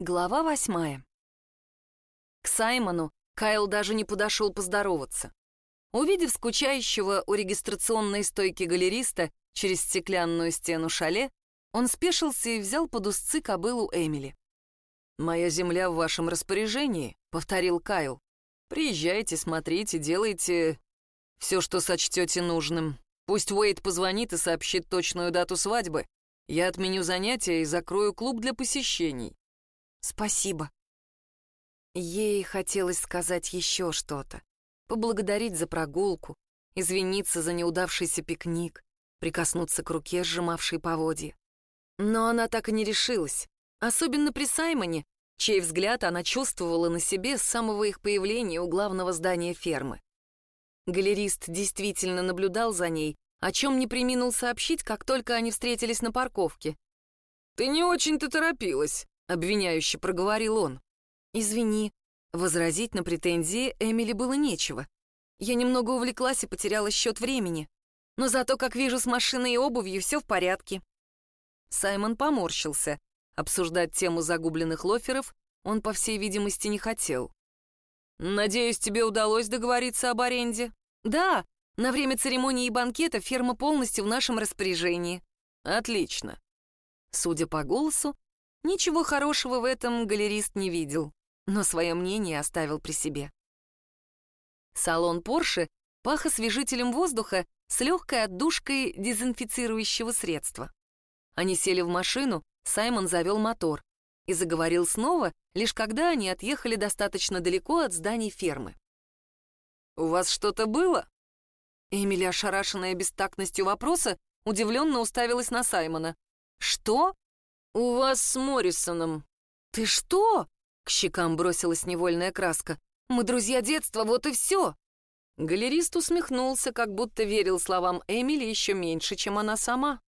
Глава восьмая. К Саймону Кайл даже не подошел поздороваться. Увидев скучающего у регистрационной стойки галериста через стеклянную стену шале, он спешился и взял под узцы кобылу Эмили. «Моя земля в вашем распоряжении», — повторил Кайл. «Приезжайте, смотрите, делайте все, что сочтете нужным. Пусть Уэйд позвонит и сообщит точную дату свадьбы. Я отменю занятия и закрою клуб для посещений. «Спасибо». Ей хотелось сказать еще что-то. Поблагодарить за прогулку, извиниться за неудавшийся пикник, прикоснуться к руке, сжимавшей поводья. Но она так и не решилась, особенно при Саймоне, чей взгляд она чувствовала на себе с самого их появления у главного здания фермы. Галерист действительно наблюдал за ней, о чем не приминул сообщить, как только они встретились на парковке. «Ты не очень-то торопилась», — обвиняюще проговорил он. «Извини». Возразить на претензии Эмили было нечего. Я немного увлеклась и потеряла счет времени. Но зато, как вижу, с машиной и обувью все в порядке. Саймон поморщился. Обсуждать тему загубленных лоферов он, по всей видимости, не хотел. «Надеюсь, тебе удалось договориться об аренде?» «Да, на время церемонии и банкета ферма полностью в нашем распоряжении». «Отлично». Судя по голосу, Ничего хорошего в этом галерист не видел, но свое мнение оставил при себе. Салон Порше пах освежителем воздуха с легкой отдушкой дезинфицирующего средства. Они сели в машину, Саймон завел мотор и заговорил снова, лишь когда они отъехали достаточно далеко от зданий фермы. «У вас что-то было?» Эмили, ошарашенная бестактностью вопроса, удивленно уставилась на Саймона. «Что?» «У вас с Моррисоном». «Ты что?» — к щекам бросилась невольная краска. «Мы друзья детства, вот и все». Галерист усмехнулся, как будто верил словам Эмили еще меньше, чем она сама.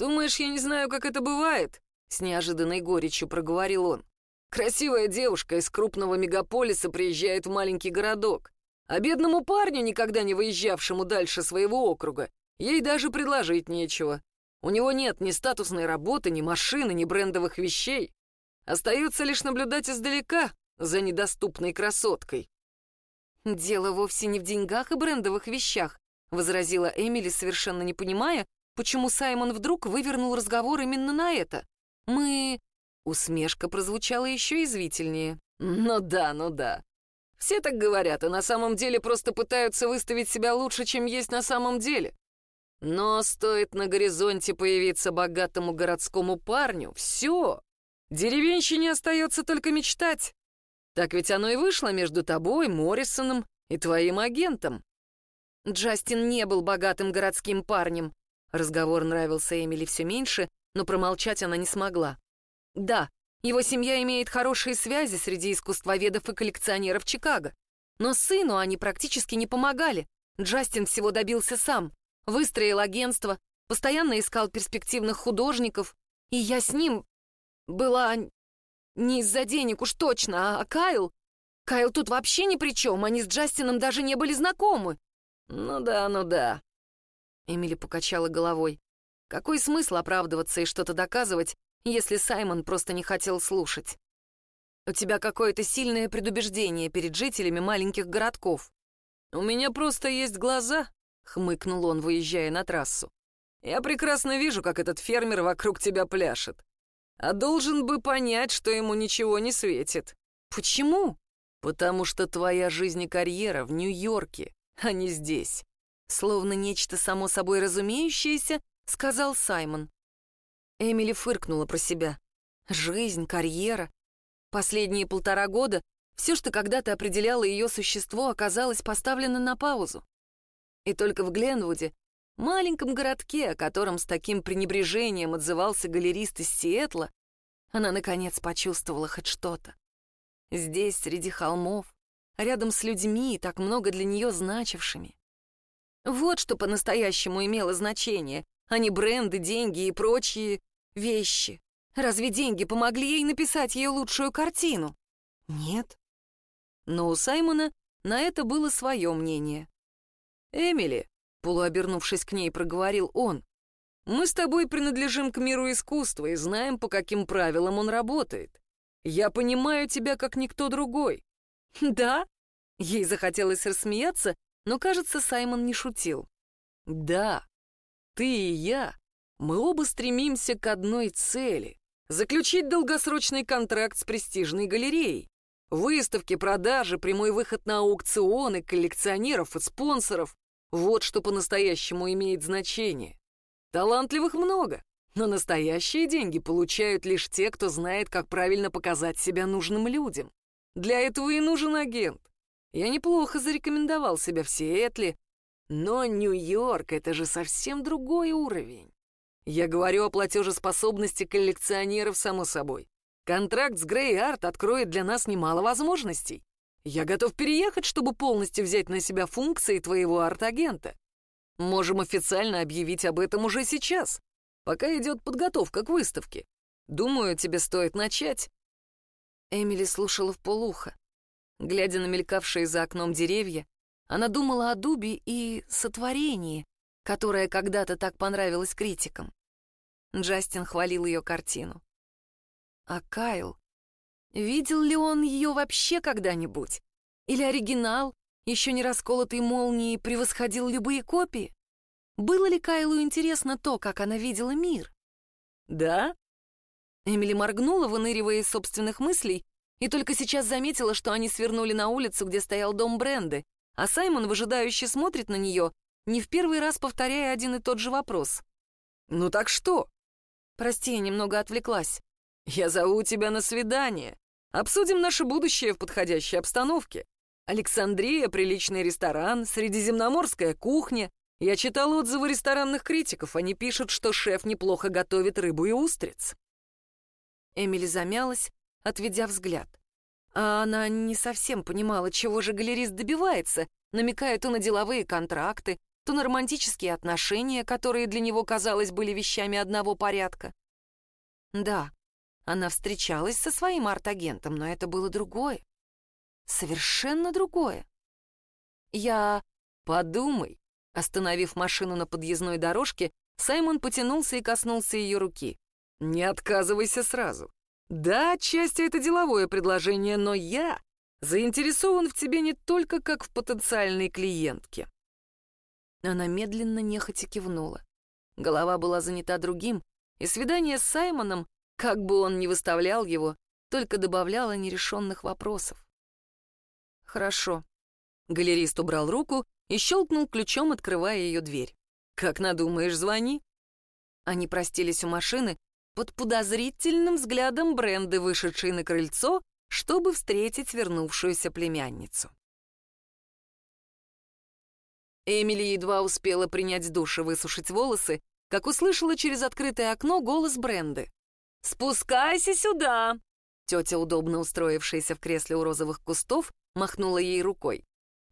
«Думаешь, я не знаю, как это бывает?» — с неожиданной горечью проговорил он. «Красивая девушка из крупного мегаполиса приезжает в маленький городок, а бедному парню, никогда не выезжавшему дальше своего округа, ей даже предложить нечего. У него нет ни статусной работы, ни машины, ни брендовых вещей. Остается лишь наблюдать издалека за недоступной красоткой. «Дело вовсе не в деньгах и брендовых вещах», — возразила Эмили, совершенно не понимая, почему Саймон вдруг вывернул разговор именно на это. «Мы...» Усмешка прозвучала еще извительнее. «Ну да, ну да. Все так говорят, и на самом деле просто пытаются выставить себя лучше, чем есть на самом деле. Но стоит на горизонте появиться богатому городскому парню, все. Деревенщине остается только мечтать. Так ведь оно и вышло между тобой, Моррисоном и твоим агентом. Джастин не был богатым городским парнем. Разговор нравился Эмили все меньше, но промолчать она не смогла. Да, его семья имеет хорошие связи среди искусствоведов и коллекционеров Чикаго. Но сыну они практически не помогали. Джастин всего добился сам. Выстроил агентство, постоянно искал перспективных художников, и я с ним была не из-за денег уж точно, а Кайл... Кайл тут вообще ни при чем, они с Джастином даже не были знакомы. Ну да, ну да. Эмили покачала головой. Какой смысл оправдываться и что-то доказывать, если Саймон просто не хотел слушать? У тебя какое-то сильное предубеждение перед жителями маленьких городков. У меня просто есть глаза, — хмыкнул он, выезжая на трассу. «Я прекрасно вижу, как этот фермер вокруг тебя пляшет. А должен бы понять, что ему ничего не светит». «Почему?» «Потому что твоя жизнь и карьера в Нью-Йорке, а не здесь». Словно нечто само собой разумеющееся, сказал Саймон. Эмили фыркнула про себя. Жизнь, карьера. Последние полтора года все, что когда-то определяло ее существо, оказалось поставлено на паузу. И только в Гленвуде, маленьком городке, о котором с таким пренебрежением отзывался галерист из Сиэтла, она, наконец, почувствовала хоть что-то. Здесь, среди холмов, рядом с людьми, так много для нее значившими. Вот что по-настоящему имело значение, а не бренды, деньги и прочие вещи. Разве деньги помогли ей написать ее лучшую картину? Нет. Но у Саймона на это было свое мнение. «Эмили», — полуобернувшись к ней, проговорил он, «мы с тобой принадлежим к миру искусства и знаем, по каким правилам он работает. Я понимаю тебя как никто другой». «Да?» Ей захотелось рассмеяться, но, кажется, Саймон не шутил. «Да, ты и я, мы оба стремимся к одной цели — заключить долгосрочный контракт с престижной галереей. Выставки, продажи, прямой выход на аукционы, коллекционеров и спонсоров — вот что по-настоящему имеет значение. Талантливых много, но настоящие деньги получают лишь те, кто знает, как правильно показать себя нужным людям. Для этого и нужен агент. Я неплохо зарекомендовал себя в Сиэтле, но Нью-Йорк — это же совсем другой уровень. Я говорю о платежеспособности коллекционеров, само собой. Контракт с Грей Арт откроет для нас немало возможностей. Я готов переехать, чтобы полностью взять на себя функции твоего арт-агента. Можем официально объявить об этом уже сейчас, пока идет подготовка к выставке. Думаю, тебе стоит начать». Эмили слушала в полухо. Глядя на мелькавшие за окном деревья, она думала о дубе и сотворении, которое когда-то так понравилось критикам. Джастин хвалил ее картину. А Кайл? Видел ли он ее вообще когда-нибудь? Или оригинал, еще не расколотый молнией, превосходил любые копии? Было ли Кайлу интересно то, как она видела мир? Да? Эмили моргнула, выныривая из собственных мыслей, и только сейчас заметила, что они свернули на улицу, где стоял дом Бренды, а Саймон выжидающе смотрит на нее, не в первый раз повторяя один и тот же вопрос. «Ну так что?» «Прости, я немного отвлеклась». «Я зову тебя на свидание. Обсудим наше будущее в подходящей обстановке. Александрия — приличный ресторан, средиземноморская кухня. Я читал отзывы ресторанных критиков, они пишут, что шеф неплохо готовит рыбу и устриц». Эмили замялась, отведя взгляд. А она не совсем понимала, чего же галерист добивается, намекая то на деловые контракты, то на романтические отношения, которые для него, казалось, были вещами одного порядка. Да, она встречалась со своим арт-агентом, но это было другое. Совершенно другое. Я... Подумай. Остановив машину на подъездной дорожке, Саймон потянулся и коснулся ее руки. «Не отказывайся сразу. Да, отчасти это деловое предложение, но я заинтересован в тебе не только как в потенциальной клиентке. Она медленно нехотя кивнула. Голова была занята другим, и свидание с Саймоном, как бы он ни выставлял его, только добавляло нерешенных вопросов. «Хорошо». Галерист убрал руку и щелкнул ключом, открывая ее дверь. «Как надумаешь, звони». Они простились у машины под подозрительным взглядом Бренды, вышедшей на крыльцо, чтобы встретить вернувшуюся племянницу. Эмили едва успела принять душ и высушить волосы, как услышала через открытое окно голос Бренды. «Спускайся сюда!» Тетя, удобно устроившаяся в кресле у розовых кустов, махнула ей рукой.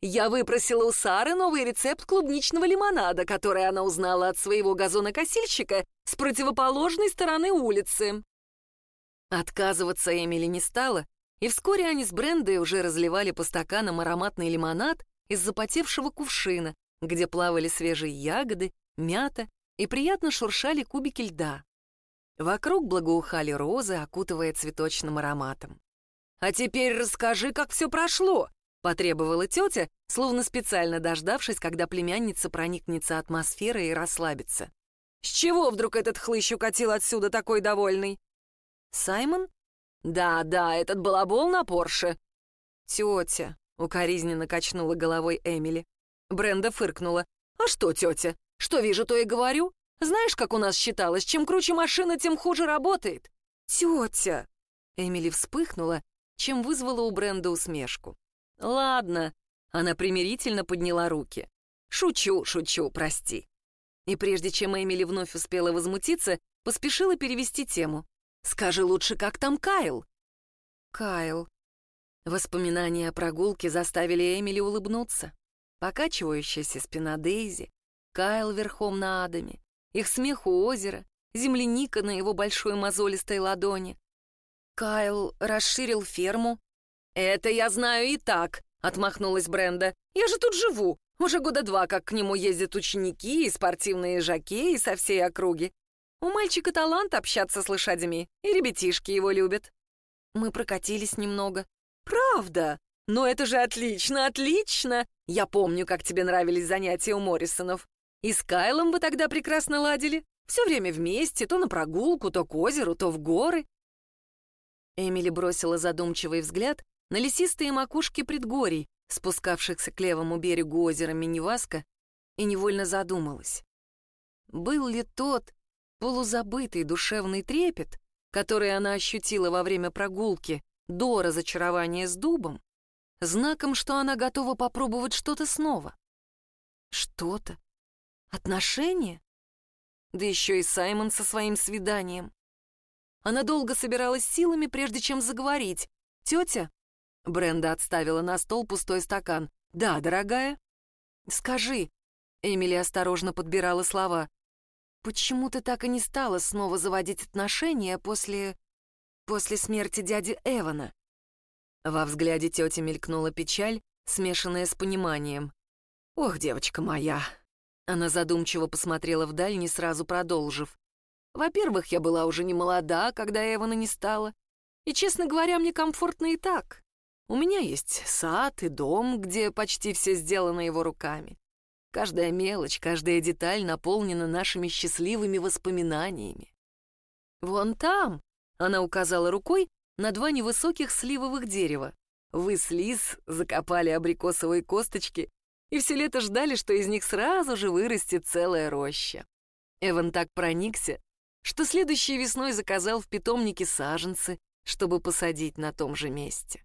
«Я выпросила у Сары новый рецепт клубничного лимонада, который она узнала от своего газонокосильщика с противоположной стороны улицы». Отказываться Эмили не стала, и вскоре они с Брендой уже разливали по стаканам ароматный лимонад из запотевшего кувшина, где плавали свежие ягоды, мята и приятно шуршали кубики льда. Вокруг благоухали розы, окутывая цветочным ароматом. «А теперь расскажи, как все прошло», — потребовала тетя, словно специально дождавшись, когда племянница проникнется атмосферой и расслабится. «С чего вдруг этот хлыщ укатил отсюда такой довольный?» «Саймон?» «Да, да, этот балабол на Порше». «Тетя», Укоризненно качнула головой Эмили. Бренда фыркнула. «А что, тетя? Что вижу, то и говорю. Знаешь, как у нас считалось, чем круче машина, тем хуже работает?» «Тетя!» Эмили вспыхнула, чем вызвала у Бренда усмешку. «Ладно», — она примирительно подняла руки. «Шучу, шучу, прости». И прежде чем Эмили вновь успела возмутиться, поспешила перевести тему. «Скажи лучше, как там Кайл?» «Кайл», Воспоминания о прогулке заставили Эмили улыбнуться. Покачивающаяся спина Дейзи, Кайл верхом на Адаме, их смех у озера, земляника на его большой мозолистой ладони. Кайл расширил ферму. «Это я знаю и так», — отмахнулась Бренда. «Я же тут живу. Уже года два, как к нему ездят ученики и спортивные жакеи со всей округи. У мальчика талант общаться с лошадьми, и ребятишки его любят». Мы прокатились немного. Правда? Но это же отлично, отлично! Я помню, как тебе нравились занятия у Моррисонов. И с Кайлом вы тогда прекрасно ладили. Все время вместе, то на прогулку, то к озеру, то в горы. Эмили бросила задумчивый взгляд на лесистые макушки предгорий, спускавшихся к левому берегу озера Миниваска, и невольно задумалась. Был ли тот полузабытый душевный трепет, который она ощутила во время прогулки до разочарования с дубом, знаком, что она готова попробовать что-то снова? Что-то? Отношения? Да еще и Саймон со своим свиданием. Она долго собиралась силами, прежде чем заговорить. «Тетя?» Бренда отставила на стол пустой стакан. «Да, дорогая?» «Скажи», — Эмили осторожно подбирала слова, «почему ты так и не стала снова заводить отношения после... после смерти дяди Эвана?» Во взгляде тети мелькнула печаль, смешанная с пониманием. «Ох, девочка моя!» Она задумчиво посмотрела вдаль, не сразу продолжив. «Во-первых, я была уже не молода, когда Эвана не стала. И, честно говоря, мне комфортно и так. У меня есть сад и дом, где почти все сделано его руками. Каждая мелочь, каждая деталь наполнена нашими счастливыми воспоминаниями. «Вон там!» — она указала рукой на два невысоких сливовых дерева. Вы с Лиз закопали абрикосовые косточки и все лето ждали, что из них сразу же вырастет целая роща. Эван так проникся, что следующей весной заказал в питомнике саженцы, чтобы посадить на том же месте.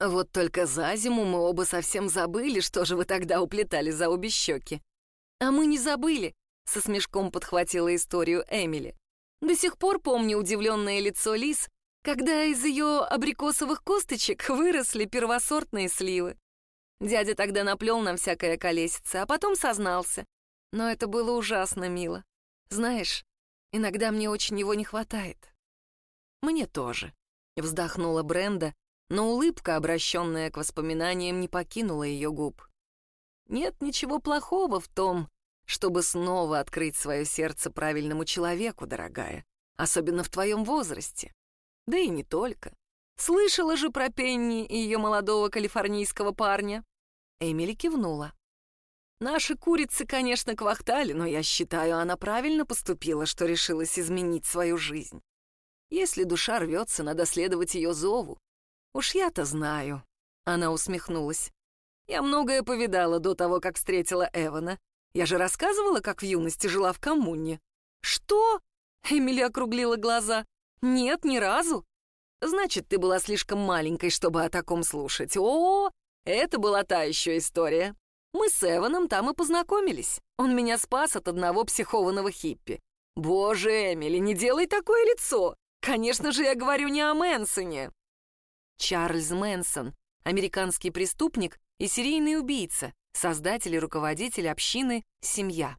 Вот только за зиму мы оба совсем забыли, что же вы тогда уплетали за обе щеки. А мы не забыли, со смешком подхватила историю Эмили. До сих пор помню удивленное лицо Лис, когда из ее абрикосовых косточек выросли первосортные сливы. Дядя тогда наплел нам всякое колесице, а потом сознался. Но это было ужасно мило. Знаешь, иногда мне очень его не хватает. Мне тоже, вздохнула Бренда, но улыбка, обращенная к воспоминаниям, не покинула ее губ. Нет ничего плохого в том, чтобы снова открыть свое сердце правильному человеку, дорогая, особенно в твоем возрасте. Да и не только. Слышала же про Пенни и ее молодого калифорнийского парня? Эмили кивнула. Наши курицы, конечно, квахтали, но я считаю, она правильно поступила, что решилась изменить свою жизнь. Если душа рвется, надо следовать ее зову, «Уж я-то знаю», — она усмехнулась. «Я многое повидала до того, как встретила Эвана. Я же рассказывала, как в юности жила в коммуне». «Что?» — Эмили округлила глаза. «Нет, ни разу». «Значит, ты была слишком маленькой, чтобы о таком слушать. О, это была та еще история. Мы с Эваном там и познакомились. Он меня спас от одного психованного хиппи. Боже, Эмили, не делай такое лицо. Конечно же, я говорю не о Мэнсоне. Чарльз Мэнсон, американский преступник и серийный убийца, создатель и руководитель общины «Семья».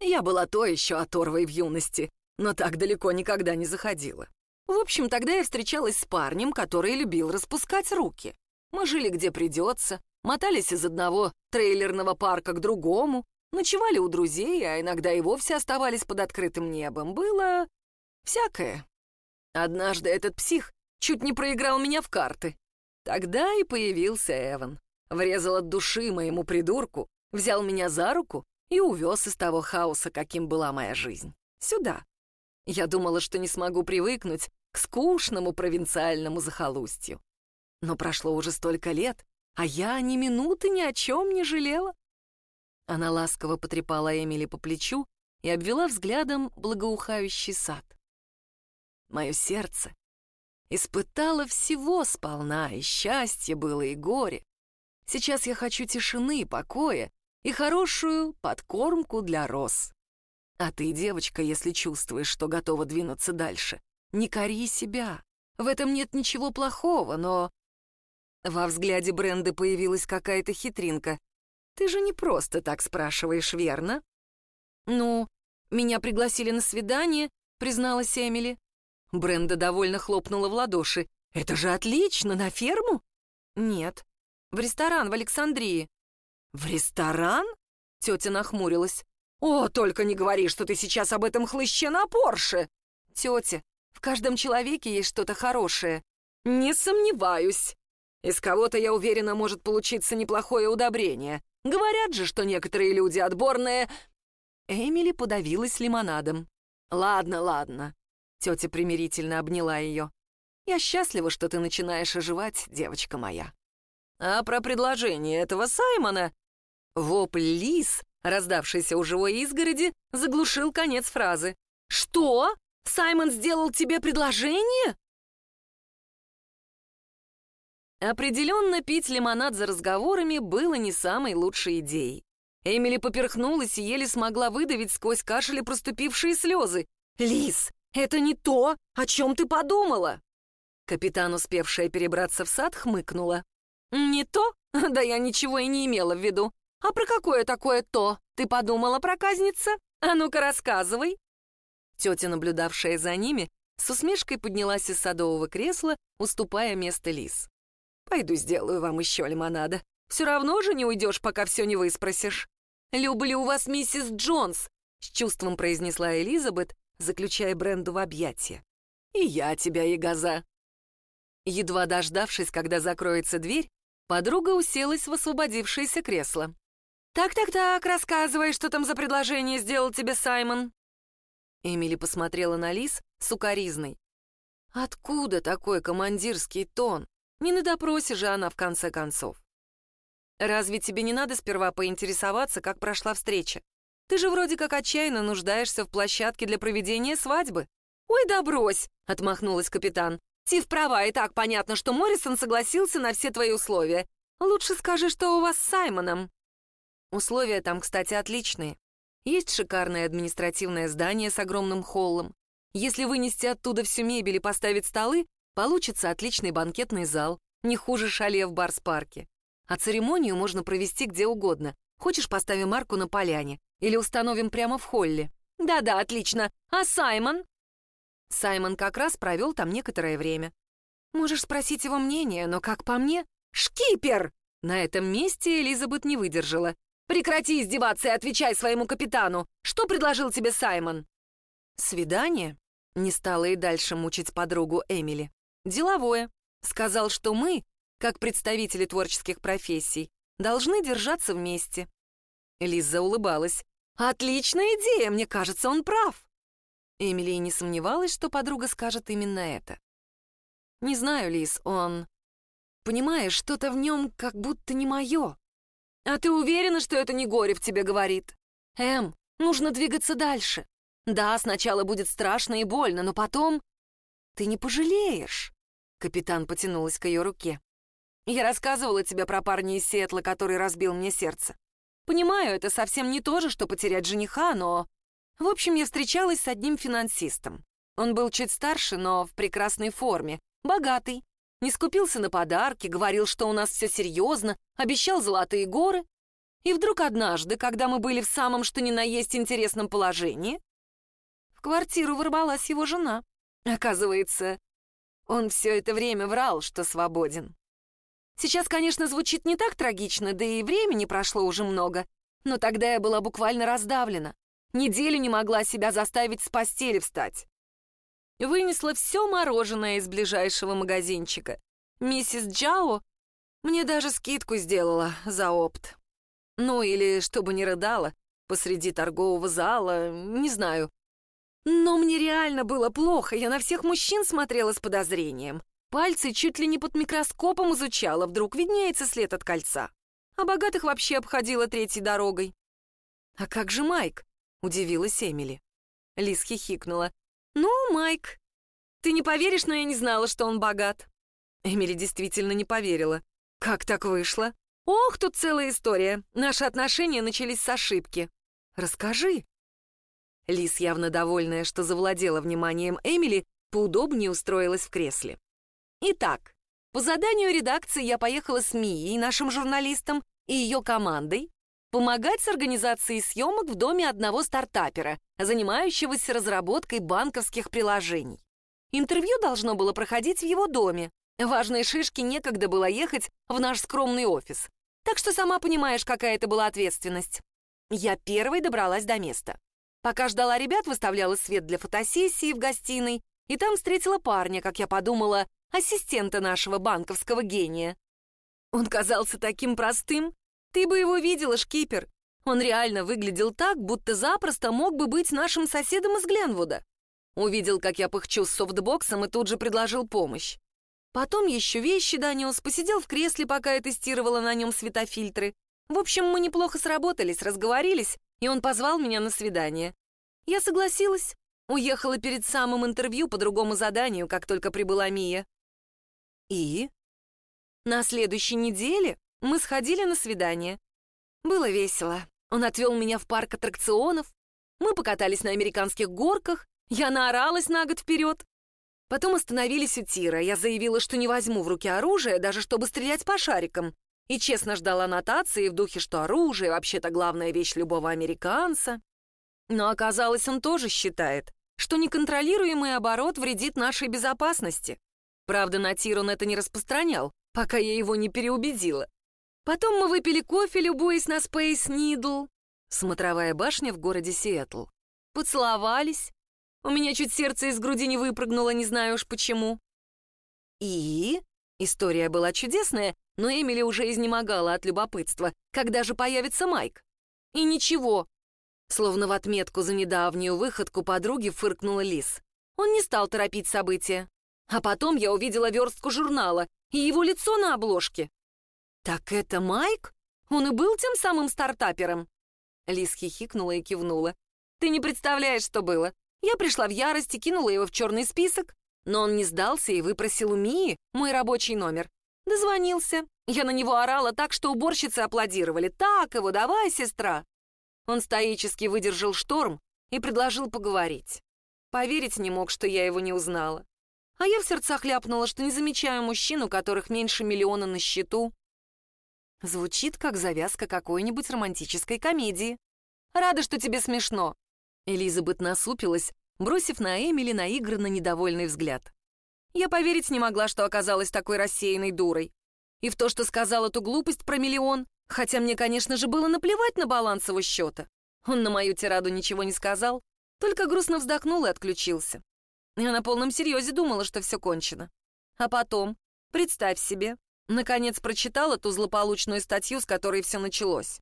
Я была то еще оторвой в юности, но так далеко никогда не заходила. В общем, тогда я встречалась с парнем, который любил распускать руки. Мы жили где придется, мотались из одного трейлерного парка к другому, ночевали у друзей, а иногда и вовсе оставались под открытым небом. Было всякое. Однажды этот псих Чуть не проиграл меня в карты. Тогда и появился Эван. Врезал от души моему придурку, взял меня за руку и увез из того хаоса, каким была моя жизнь. Сюда. Я думала, что не смогу привыкнуть к скучному провинциальному захолустью. Но прошло уже столько лет, а я ни минуты ни о чем не жалела. Она ласково потрепала Эмили по плечу и обвела взглядом благоухающий сад. Мое сердце Испытала всего сполна, и счастье было, и горе. Сейчас я хочу тишины, покоя и хорошую подкормку для роз. А ты, девочка, если чувствуешь, что готова двинуться дальше, не кори себя. В этом нет ничего плохого, но... Во взгляде Бренды появилась какая-то хитринка. Ты же не просто так спрашиваешь, верно? Ну, меня пригласили на свидание, призналась Эмили. Бренда довольно хлопнула в ладоши. «Это же отлично! На ферму?» «Нет. В ресторан в Александрии». «В ресторан?» Тетя нахмурилась. «О, только не говори, что ты сейчас об этом хлыще на Порше!» «Тетя, в каждом человеке есть что-то хорошее. «Не сомневаюсь. Из кого-то, я уверена, может получиться неплохое удобрение. Говорят же, что некоторые люди отборные...» Эмили подавилась лимонадом. «Ладно, ладно». Тетя примирительно обняла ее. «Я счастлива, что ты начинаешь оживать, девочка моя». «А про предложение этого Саймона...» Вопль лис, раздавшийся у живой изгороди, заглушил конец фразы. «Что? Саймон сделал тебе предложение?» Определенно пить лимонад за разговорами было не самой лучшей идеей. Эмили поперхнулась и еле смогла выдавить сквозь кашель проступившие слезы. «Лис, это не то, о чем ты подумала!» Капитан, успевшая перебраться в сад, хмыкнула. «Не то? Да я ничего и не имела в виду. А про какое такое то ты подумала, проказница? А ну-ка рассказывай!» Тетя, наблюдавшая за ними, с усмешкой поднялась из садового кресла, уступая место Лис. «Пойду сделаю вам еще лимонада. Все равно же не уйдешь, пока все не выспросишь. Люблю вас, миссис Джонс!» С чувством произнесла Элизабет, заключая Бренду в объятия. «И я тебя, Ягоза!» Едва дождавшись, когда закроется дверь, подруга уселась в освободившееся кресло. «Так-так-так, рассказывай, что там за предложение сделал тебе Саймон?» Эмили посмотрела на Лис с укоризной. «Откуда такой командирский тон? Не на допросе же она в конце концов. Разве тебе не надо сперва поинтересоваться, как прошла встреча? Ты же вроде как отчаянно нуждаешься в площадке для проведения свадьбы». «Ой, да брось!» — отмахнулась капитан. «Тиф права, и так понятно, что Моррисон согласился на все твои условия. Лучше скажи, что у вас с Саймоном». Условия там, кстати, отличные. Есть шикарное административное здание с огромным холлом. Если вынести оттуда всю мебель и поставить столы, получится отличный банкетный зал, не хуже шале в Барс-парке. А церемонию можно провести где угодно. Хочешь, поставим арку на поляне или установим прямо в холле. Да-да, отлично. А Саймон? Саймон как раз провел там некоторое время. Можешь спросить его мнение, но как по мне... Шкипер! На этом месте Элизабет не выдержала. Прекрати издеваться и отвечай своему капитану. Что предложил тебе Саймон? Свидание? Не стала и дальше мучить подругу Эмили. Деловое. Сказал, что мы, как представители творческих профессий, должны держаться вместе. Лиза улыбалась. «Отличная идея, мне кажется, он прав». Эмили не сомневалась, что подруга скажет именно это. «Не знаю, Лиз, он... Понимаешь, что-то в нем как будто не мое. А ты уверена, что это не горе в тебе говорит? Эм, нужно двигаться дальше. Да, сначала будет страшно и больно, но потом... Ты не пожалеешь. Капитан потянулась к ее руке. Я рассказывала тебе про парня из Сиэтла, который разбил мне сердце. Понимаю, это совсем не то же, что потерять жениха, но... В общем, я встречалась с одним финансистом. Он был чуть старше, но в прекрасной форме, богатый. Не скупился на подарки, говорил, что у нас все серьезно, обещал золотые горы. И вдруг однажды, когда мы были в самом что ни на есть интересном положении, в квартиру ворвалась его жена. Оказывается, он все это время врал, что свободен. Сейчас, конечно, звучит не так трагично, да и времени прошло уже много, но тогда я была буквально раздавлена. Неделю не могла себя заставить с постели встать. Вынесла все мороженое из ближайшего магазинчика. Миссис Джао мне даже скидку сделала за опт. Ну или чтобы не рыдала посреди торгового зала, не знаю. Но мне реально было плохо, я на всех мужчин смотрела с подозрением. Пальцы чуть ли не под микроскопом изучала, вдруг виднеется след от кольца. А богатых вообще обходила третьей дорогой. «А как же Майк?» — удивилась Эмили. Лиз хихикнула. «Ну, Майк, ты не поверишь, но я не знала, что он богат». Эмили действительно не поверила. «Как так вышло?» «Ох, тут целая история. Наши отношения начались с ошибки». «Расскажи». Лис, явно довольная, что завладела вниманием Эмили, поудобнее устроилась в кресле. Итак, по заданию редакции я поехала с Мией, нашим журналистом, и ее командой помогать с организацией съемок в доме одного стартапера, занимающегося разработкой банковских приложений. Интервью должно было проходить в его доме. Важной шишке некогда было ехать в наш скромный офис. Так что сама понимаешь, какая это была ответственность. Я первой добралась до места. Пока ждала ребят, выставляла свет для фотосессии в гостиной, и там встретила парня, как я подумала, ассистента нашего банковского гения. Он казался таким простым. Ты бы его видела, шкипер. Он реально выглядел так, будто запросто мог бы быть нашим соседом из Гленвуда. Увидел, как я пыхчу с софтбоксом и тут же предложил помощь. Потом еще вещи донес, посидел в кресле, пока я тестировала на нем светофильтры. В общем, мы неплохо сработались, разговорились, и он позвал меня на свидание. Я согласилась, уехала перед самым интервью по другому заданию, как только прибыла Мия. И? На следующей неделе мы сходили на свидание. Было весело. Он отвел меня в парк аттракционов, мы покатались на американских горках, я наоралась на год вперед. Потом остановились у тира. Я заявила, что не возьму в руки оружие, даже чтобы стрелять по шарикам. И честно ждала нотации в духе, что оружие вообще-то главная вещь любого американца. Но оказалось, он тоже считает, что неконтролируемый оборот вредит нашей безопасности. Правда, на тир он это не распространял, пока я его не переубедила. Потом мы выпили кофе, любуясь на Space Needle, смотровая башня в городе Сиэтл. Поцеловались. У меня чуть сердце из груди не выпрыгнуло, не знаю уж почему. И история была чудесная, но Эмили уже изнемогала от любопытства, когда же появится Майк. И ничего. Словно в отметку за недавнюю выходку подруги фыркнула Лис. Он не стал торопить события. А потом я увидела верстку журнала и его лицо на обложке. «Так это Майк? Он и был тем самым стартапером?» Лис хихикнула и кивнула. «Ты не представляешь, что было. Я пришла в ярость и кинула его в черный список, но он не сдался и выпросил у Мии мой рабочий номер. Дозвонился. Я на него орала так, что уборщицы аплодировали. «Так его, давай, сестра!» Он стоически выдержал шторм и предложил поговорить. Поверить не мог, что я его не узнала. А я в сердцах ляпнула, что не замечаю мужчин, у которых меньше миллиона на счету. Звучит, как завязка какой-нибудь романтической комедии. Рада, что тебе смешно. Элизабет насупилась, бросив на Эмили наигранно недовольный взгляд. Я поверить не могла, что оказалась такой рассеянной дурой. И в то, что сказал эту глупость про миллион, хотя мне, конечно же, было наплевать на баланс его счета. Он на мою тираду ничего не сказал, только грустно вздохнул и отключился. Я на полном серьезе думала, что все кончено. А потом, представь себе, наконец прочитала ту злополучную статью, с которой все началось.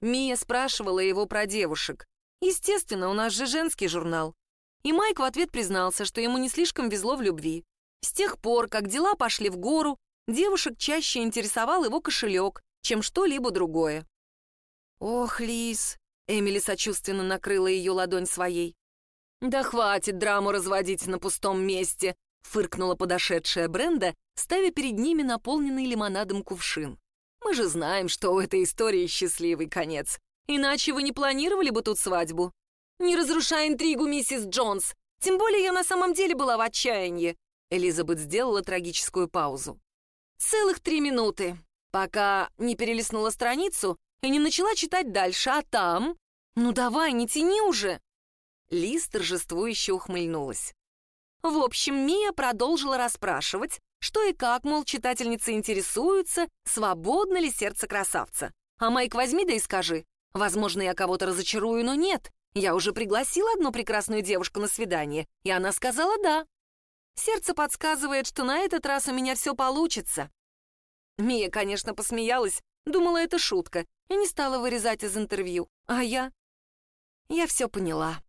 Мия спрашивала его про девушек. Естественно, у нас же женский журнал. И Майк в ответ признался, что ему не слишком везло в любви. С тех пор, как дела пошли в гору, девушек чаще интересовал его кошелек, чем что-либо другое. «Ох, Лис!» — Эмили сочувственно накрыла ее ладонь своей. «Да хватит драму разводить на пустом месте!» — фыркнула подошедшая Бренда, ставя перед ними наполненный лимонадом кувшин. «Мы же знаем, что у этой истории счастливый конец. Иначе вы не планировали бы тут свадьбу. Не разрушай интригу, миссис Джонс. Тем более я на самом деле была в отчаянии». Элизабет сделала трагическую паузу. «Целых три минуты, пока не перелистнула страницу и не начала читать дальше, а там... Ну давай, не тяни уже!» Лиз торжествующе ухмыльнулась. В общем, Мия продолжила расспрашивать, что и как, мол, читательницы интересуются, свободно ли сердце красавца. А Майк возьми да и скажи. Возможно, я кого-то разочарую, но нет. Я уже пригласила одну прекрасную девушку на свидание, и она сказала «да». Сердце подсказывает, что на этот раз у меня все получится. Мия, конечно, посмеялась, думала, это шутка, и не стала вырезать из интервью. А я... Я все поняла.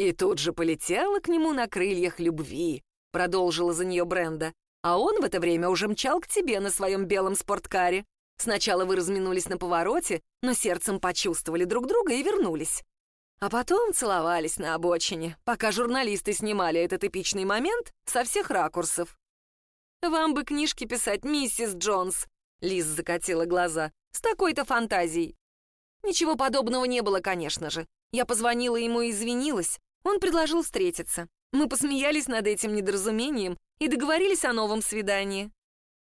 И тут же полетела к нему на крыльях любви, продолжила за нее Бренда. А он в это время уже мчал к тебе на своем белом спорткаре. Сначала вы разминулись на повороте, но сердцем почувствовали друг друга и вернулись. А потом целовались на обочине, пока журналисты снимали этот эпичный момент со всех ракурсов. «Вам бы книжки писать, миссис Джонс», — Лиз закатила глаза, — «с такой-то фантазией». Ничего подобного не было, конечно же. Я позвонила ему и извинилась, он предложил встретиться. Мы посмеялись над этим недоразумением и договорились о новом свидании.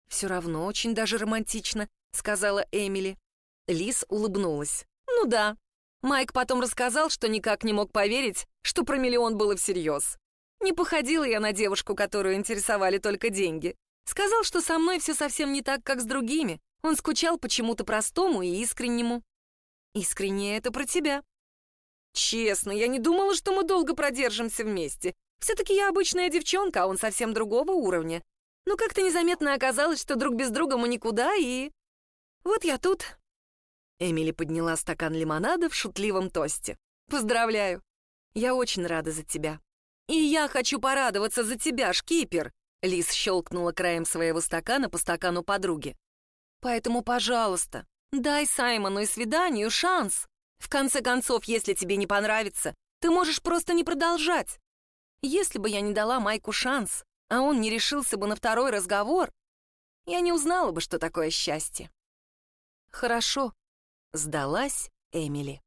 «Все равно очень даже романтично», — сказала Эмили. Лис улыбнулась. «Ну да. Майк потом рассказал, что никак не мог поверить, что про миллион было всерьез. Не походила я на девушку, которую интересовали только деньги. Сказал, что со мной все совсем не так, как с другими. Он скучал почему-то простому и искреннему. Искренне это про тебя. Честно, я не думала, что мы долго продержимся вместе. Все-таки я обычная девчонка, а он совсем другого уровня. Но как-то незаметно оказалось, что друг без друга мы никуда, и... Вот я тут. Эмили подняла стакан лимонада в шутливом тосте. Поздравляю. Я очень рада за тебя. И я хочу порадоваться за тебя, шкипер. Лис щелкнула краем своего стакана по стакану подруги. Поэтому, пожалуйста, дай Саймону и свиданию шанс. В конце концов, если тебе не понравится, ты можешь просто не продолжать. Если бы я не дала Майку шанс, а он не решился бы на второй разговор, я не узнала бы, что такое счастье. Хорошо, сдалась Эмили.